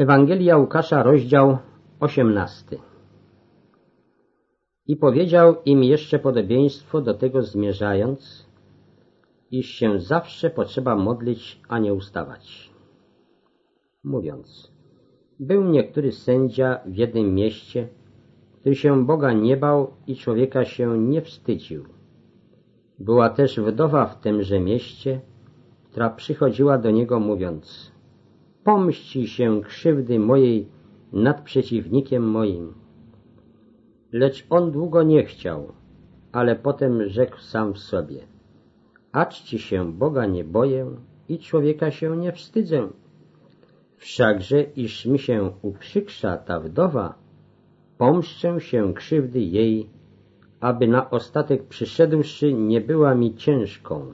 Ewangelia Łukasza, rozdział 18. I powiedział im jeszcze podobieństwo do tego zmierzając, iż się zawsze potrzeba modlić, a nie ustawać. Mówiąc, był niektóry sędzia w jednym mieście, który się Boga nie bał i człowieka się nie wstydził. Była też wdowa w tymże mieście, która przychodziła do niego mówiąc, pomści się krzywdy mojej nad przeciwnikiem moim. Lecz on długo nie chciał, ale potem rzekł sam w sobie, acz się Boga nie boję i człowieka się nie wstydzę. Wszakże, iż mi się uprzykrza ta wdowa, pomszczę się krzywdy jej, aby na ostatek przyszedłszy nie była mi ciężką.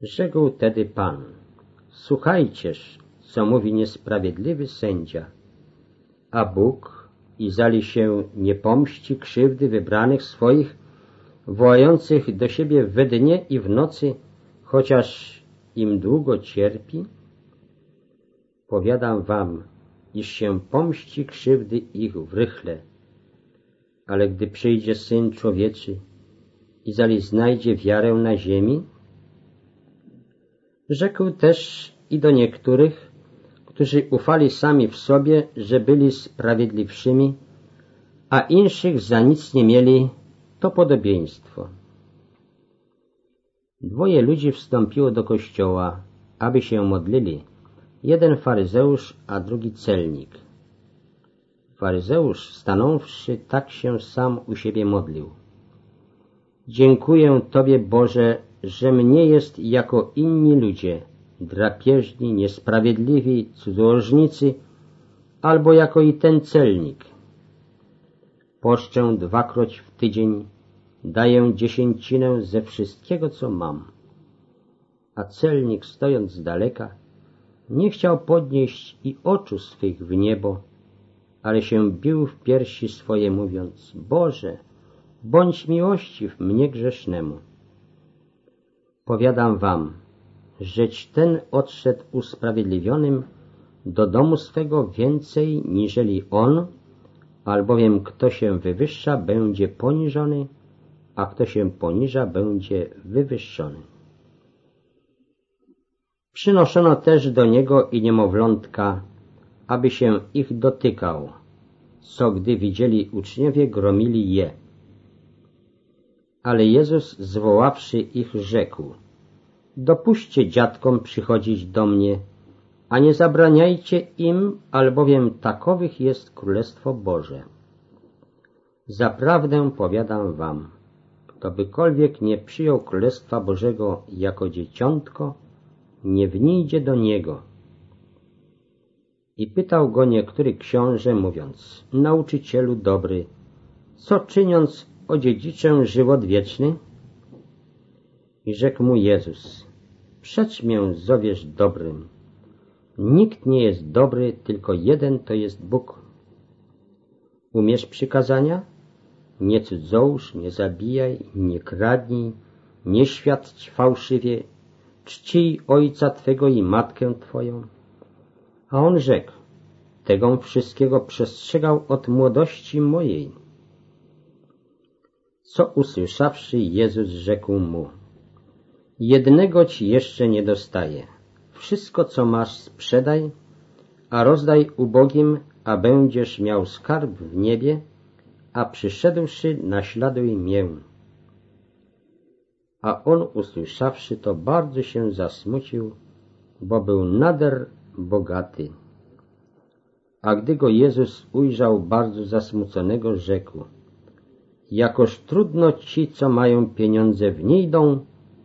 Rzekł tedy Pan, słuchajcież, co mówi niesprawiedliwy sędzia, a Bóg i zali się nie pomści krzywdy wybranych swoich, wołających do siebie we dnie i w nocy, chociaż im długo cierpi? Powiadam wam, iż się pomści krzywdy ich w rychle. Ale gdy przyjdzie Syn Człowieczy i zali znajdzie wiarę na ziemi? Rzekł też i do niektórych, którzy ufali sami w sobie, że byli sprawiedliwszymi, a inszych za nic nie mieli, to podobieństwo. Dwoje ludzi wstąpiło do kościoła, aby się modlili, jeden faryzeusz, a drugi celnik. Faryzeusz, stanąwszy, tak się sam u siebie modlił. Dziękuję Tobie, Boże, że mnie jest jako inni ludzie, drapieżni, niesprawiedliwi, cudzołożnicy, albo jako i ten celnik. Poszczę dwakroć w tydzień, daję dziesięcinę ze wszystkiego, co mam. A celnik, stojąc z daleka, nie chciał podnieść i oczu swych w niebo, ale się bił w piersi swoje, mówiąc, Boże, bądź miłościw mnie grzesznemu. Powiadam wam, żeć ten odszedł usprawiedliwionym do domu swego więcej niżeli on, albowiem kto się wywyższa, będzie poniżony, a kto się poniża, będzie wywyższony. Przynoszono też do niego i niemowlątka, aby się ich dotykał, co gdy widzieli uczniowie, gromili je. Ale Jezus, zwoławszy ich, rzekł, dopuśćcie dziadkom przychodzić do mnie, a nie zabraniajcie im, albowiem takowych jest Królestwo Boże. Zaprawdę powiadam wam, kto bykolwiek nie przyjął Królestwa Bożego jako dzieciątko, nie wnijdzie do niego. I pytał go niektóry książę, mówiąc, nauczycielu dobry, co czyniąc odziedziczę żywot wieczny? I rzekł mu Jezus, przecz mię zowiesz dobrym. Nikt nie jest dobry, tylko jeden to jest Bóg. Umiesz przykazania? Nie cudzołóż, nie zabijaj, nie kradnij, nie świadcz fałszywie, czcij ojca Twego i matkę Twoją. A on rzekł, tego wszystkiego przestrzegał od młodości mojej. Co usłyszawszy, Jezus rzekł mu, jednego Ci jeszcze nie dostaje. Wszystko, co masz, sprzedaj, a rozdaj ubogim, a będziesz miał skarb w niebie, a przyszedłszy, naśladuj mię. A on usłyszawszy to, bardzo się zasmucił, bo był nader bogaty. A gdy go Jezus ujrzał bardzo zasmuconego, rzekł Jakoż trudno ci, co mają pieniądze, w nie idą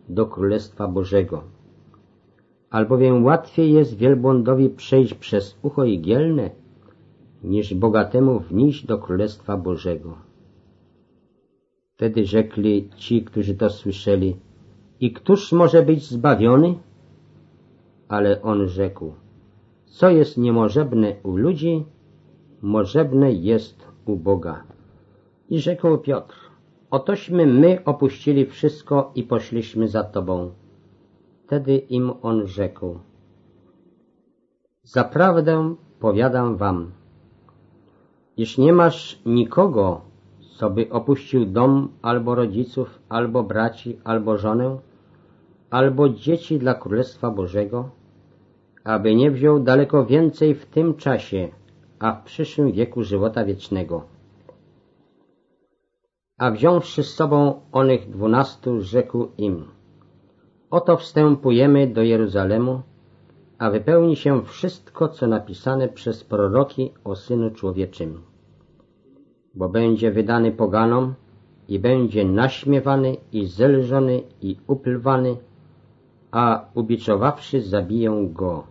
do Królestwa Bożego. Albowiem łatwiej jest wielbłądowi przejść przez ucho igielne, niż bogatemu wnieść do Królestwa Bożego. Wtedy rzekli ci, którzy to słyszeli, i któż może być zbawiony? Ale on rzekł, co jest niemożebne u ludzi, możebne jest u Boga. I rzekł Piotr, otośmy my opuścili wszystko i poszliśmy za Tobą. Wtedy im on rzekł, Zaprawdę powiadam wam, iż nie masz nikogo, co by opuścił dom albo rodziców, albo braci, albo żonę, albo dzieci dla Królestwa Bożego, aby nie wziął daleko więcej w tym czasie, a w przyszłym wieku żywota wiecznego. A wziąwszy z sobą onych dwunastu, rzekł im, oto wstępujemy do Jeruzalemu, a wypełni się wszystko, co napisane przez proroki o Synu Człowieczym. Bo będzie wydany poganom i będzie naśmiewany i zelżony i uplwany, a ubiczowawszy zabiją go,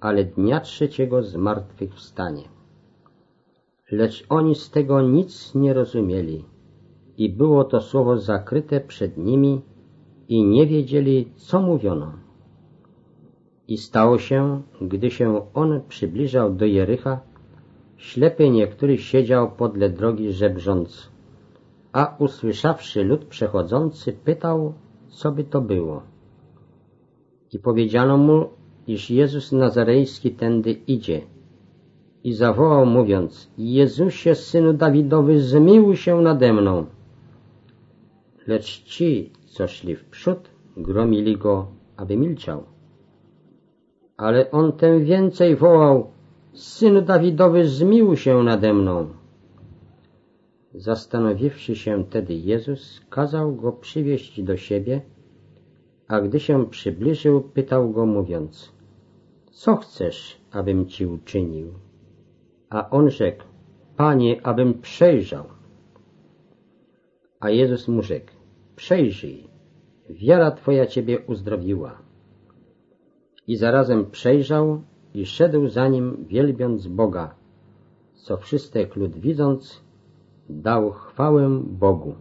ale dnia trzeciego z martwych wstanie. Lecz oni z tego nic nie rozumieli i było to słowo zakryte przed nimi i nie wiedzieli, co mówiono. I stało się, gdy się on przybliżał do Jericha, ślepy niektóry siedział podle drogi żebrząc, a usłyszawszy lud przechodzący, pytał, co by to było. I powiedziano mu, iż Jezus Nazarejski tędy idzie. I zawołał mówiąc, Jezusie, Synu Dawidowy, zmiłuj się nade mną. Lecz ci, co szli w przód, gromili go, aby milczał. Ale on tem więcej wołał, Synu Dawidowy, zmiłuj się nade mną. Zastanowiwszy się tedy Jezus, kazał go przywieźć do siebie, a gdy się przybliżył, pytał go mówiąc, co chcesz, abym ci uczynił? A on rzekł, Panie, abym przejrzał. A Jezus mu rzekł, przejrzyj, wiara Twoja Ciebie uzdrowiła. I zarazem przejrzał i szedł za nim, wielbiąc Boga, co wszystek lud widząc, dał chwałę Bogu.